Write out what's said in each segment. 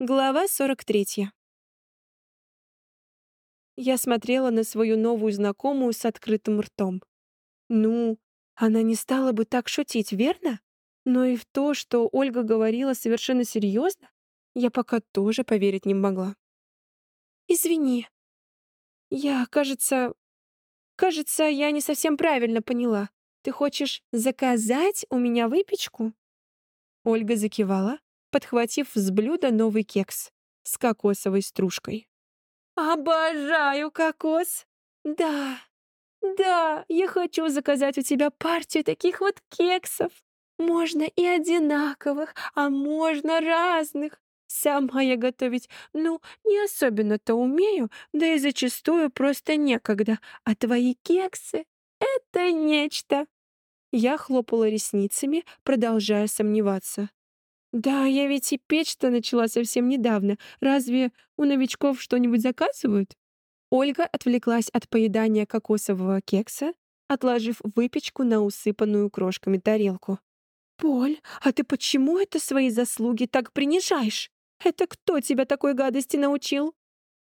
Глава 43. Я смотрела на свою новую знакомую с открытым ртом. Ну, она не стала бы так шутить, верно? Но и в то, что Ольга говорила совершенно серьезно, я пока тоже поверить не могла. «Извини. Я, кажется... Кажется, я не совсем правильно поняла. Ты хочешь заказать у меня выпечку?» Ольга закивала, подхватив с блюда новый кекс с кокосовой стружкой. «Обожаю кокос! Да, да, я хочу заказать у тебя партию таких вот кексов. Можно и одинаковых, а можно разных. Сама я готовить, ну, не особенно-то умею, да и зачастую просто некогда. А твои кексы — это нечто!» Я хлопала ресницами, продолжая сомневаться. Да, я ведь и печь-то начала совсем недавно. Разве у новичков что-нибудь заказывают? Ольга отвлеклась от поедания кокосового кекса, отложив выпечку на усыпанную крошками тарелку. «Поль, а ты почему это свои заслуги так принижаешь? Это кто тебя такой гадости научил?»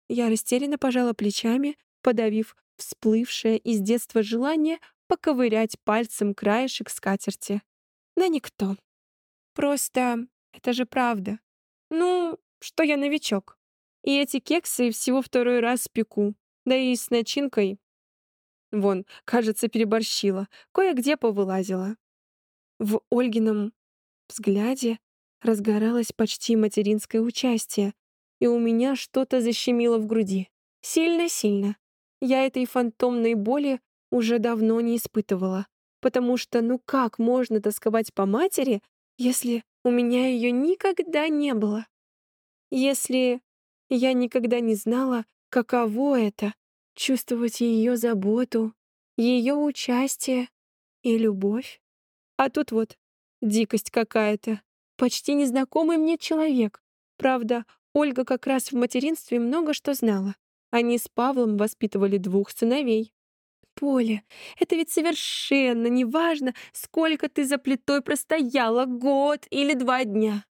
Я растерянно пожала плечами, подавив всплывшее из детства желание поковырять пальцем краешек скатерти. Да никто. Просто это же правда. Ну, что я новичок. И эти кексы всего второй раз пеку. Да и с начинкой. Вон, кажется, переборщила. Кое-где повылазила. В Ольгином взгляде разгоралось почти материнское участие, и у меня что-то защемило в груди. Сильно-сильно. Я этой фантомной боли уже давно не испытывала, потому что ну как можно тосковать по матери, если у меня ее никогда не было? Если я никогда не знала, каково это — чувствовать ее заботу, ее участие и любовь? А тут вот дикость какая-то. Почти незнакомый мне человек. Правда, Ольга как раз в материнстве много что знала. Они с Павлом воспитывали двух сыновей. Поле, это ведь совершенно не важно, сколько ты за плитой простояла, год или два дня.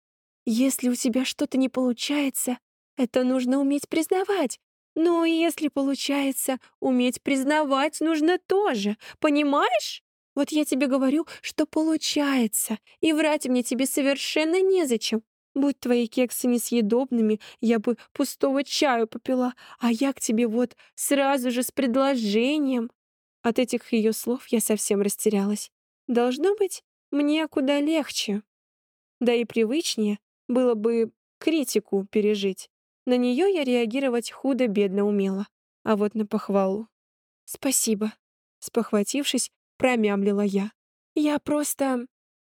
Если у тебя что-то не получается, это нужно уметь признавать. Но если получается, уметь признавать нужно тоже, понимаешь? Вот я тебе говорю, что получается, и врать мне тебе совершенно незачем. Будь твои кексы несъедобными, я бы пустого чаю попила, а я к тебе вот сразу же с предложением. От этих ее слов я совсем растерялась. Должно быть, мне куда легче. Да и привычнее было бы критику пережить. На нее я реагировать худо-бедно умела. А вот на похвалу... «Спасибо», — спохватившись, промямлила я. «Я просто...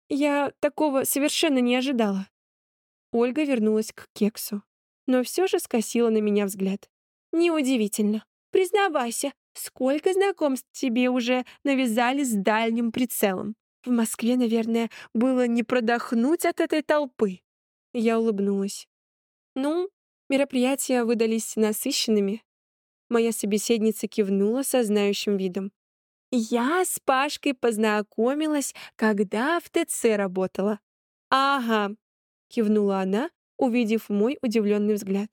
Я такого совершенно не ожидала». Ольга вернулась к кексу, но все же скосила на меня взгляд. «Неудивительно. Признавайся, Сколько знакомств тебе уже навязали с дальним прицелом? В Москве, наверное, было не продохнуть от этой толпы. Я улыбнулась. Ну, мероприятия выдались насыщенными. Моя собеседница кивнула со знающим видом. Я с Пашкой познакомилась, когда в ТЦ работала. Ага, кивнула она, увидев мой удивленный взгляд.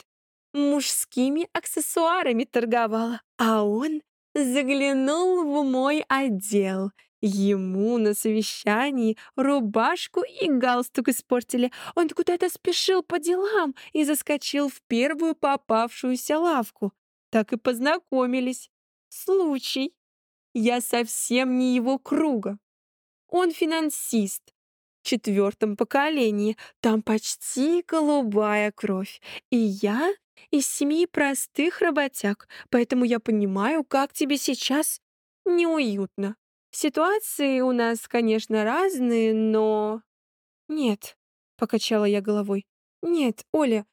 Мужскими аксессуарами торговала, а он заглянул в мой отдел. Ему на совещании рубашку и галстук испортили. Он куда-то спешил по делам и заскочил в первую попавшуюся лавку. Так и познакомились. Случай. Я совсем не его круга. Он финансист. Четвертом поколении. Там почти голубая кровь. И я из семьи простых работяг, поэтому я понимаю, как тебе сейчас неуютно. Ситуации у нас, конечно, разные, но... Нет, покачала я головой. Нет, Оля,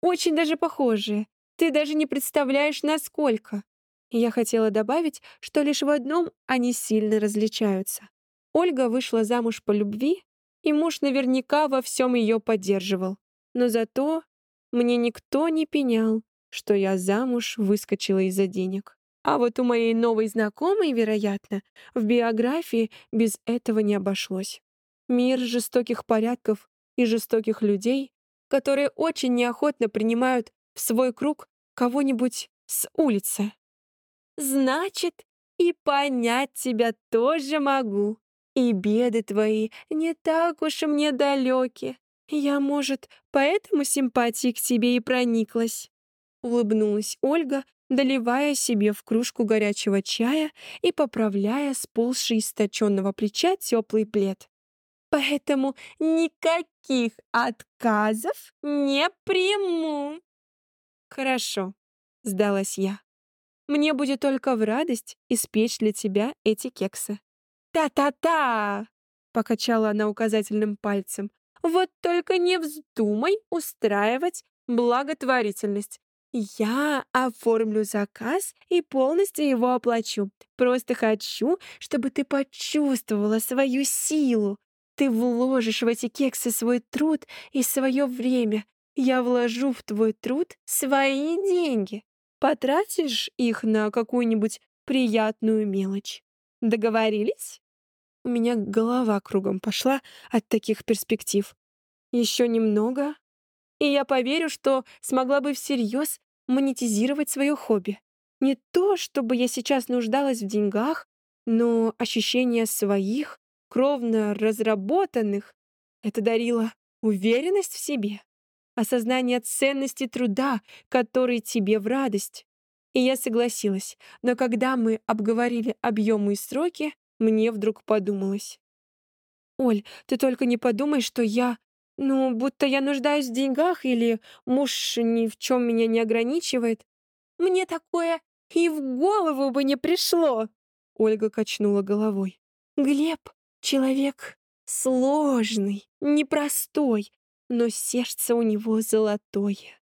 очень даже похожие. Ты даже не представляешь, насколько. я хотела добавить, что лишь в одном они сильно различаются. Ольга вышла замуж по любви, и муж наверняка во всем ее поддерживал. Но зато мне никто не пенял, что я замуж выскочила из-за денег. А вот у моей новой знакомой, вероятно, в биографии без этого не обошлось. Мир жестоких порядков и жестоких людей которые очень неохотно принимают в свой круг кого-нибудь с улицы. Значит, и понять тебя тоже могу. И беды твои не так уж и мне далеки. Я, может, поэтому симпатии к тебе и прониклась. Улыбнулась Ольга, доливая себе в кружку горячего чая и поправляя сползший из точенного плеча теплый плед. Поэтому никаких отказов не приму. Хорошо, сдалась я. Мне будет только в радость испечь для тебя эти кексы. «Та-та-та!» — покачала она указательным пальцем. «Вот только не вздумай устраивать благотворительность. Я оформлю заказ и полностью его оплачу. Просто хочу, чтобы ты почувствовала свою силу. Ты вложишь в эти кексы свой труд и свое время. Я вложу в твой труд свои деньги. Потратишь их на какую-нибудь приятную мелочь. Договорились? У меня голова кругом пошла от таких перспектив. Еще немного, и я поверю, что смогла бы всерьез монетизировать свое хобби. Не то, чтобы я сейчас нуждалась в деньгах, но ощущение своих, кровно разработанных, это дарило уверенность в себе, осознание ценности труда, который тебе в радость. И я согласилась, но когда мы обговорили объемы и сроки, мне вдруг подумалось. «Оль, ты только не подумай, что я ну, будто я нуждаюсь в деньгах или муж ни в чем меня не ограничивает. Мне такое и в голову бы не пришло. Ольга качнула головой. Глеб — человек сложный, непростой, но сердце у него золотое.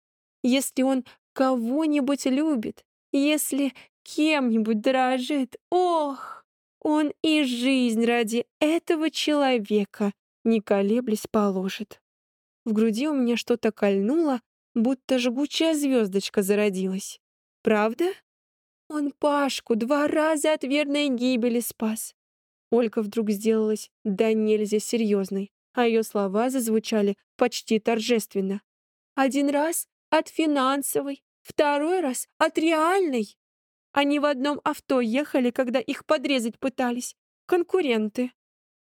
Если он кого-нибудь любит, если кем-нибудь дорожит, ох, он и жизнь ради этого человека не колеблясь, положит. В груди у меня что-то кольнуло, будто жгучая звездочка зародилась. Правда? Он Пашку два раза от верной гибели спас. Ольга вдруг сделалась да нельзя серьезной, а ее слова зазвучали почти торжественно. Один раз от финансовой, второй раз от реальной. Они в одном авто ехали, когда их подрезать пытались. Конкуренты.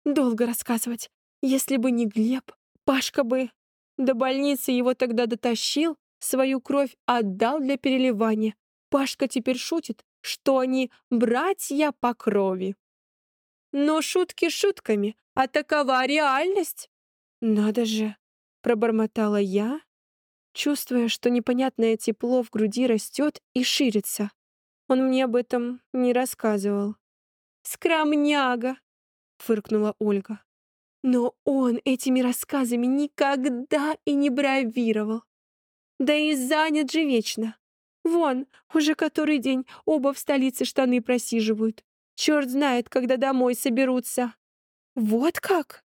Долго рассказывать. Если бы не Глеб, Пашка бы до больницы его тогда дотащил, свою кровь отдал для переливания. Пашка теперь шутит, что они братья по крови. Но шутки шутками, а такова реальность. Надо же, пробормотала я, чувствуя, что непонятное тепло в груди растет и ширится. Он мне об этом не рассказывал. «Скромняга!» — фыркнула Ольга. Но он этими рассказами никогда и не бравировал. Да и занят же вечно. Вон, уже который день оба в столице штаны просиживают. Черт знает, когда домой соберутся. Вот как?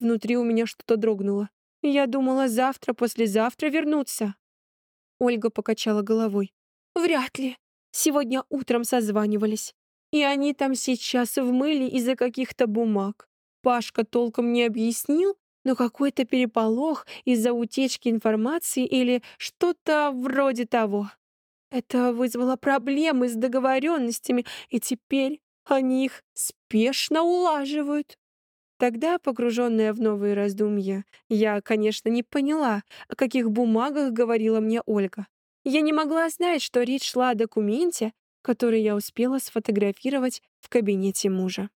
Внутри у меня что-то дрогнуло. Я думала, завтра, послезавтра вернуться. Ольга покачала головой. Вряд ли. Сегодня утром созванивались. И они там сейчас в мыле из-за каких-то бумаг. Пашка толком не объяснил, но какой-то переполох из-за утечки информации или что-то вроде того. Это вызвало проблемы с договоренностями, и теперь они их спешно улаживают. Тогда, погруженная в новые раздумья, я, конечно, не поняла, о каких бумагах говорила мне Ольга. Я не могла знать, что речь шла о документе, который я успела сфотографировать в кабинете мужа.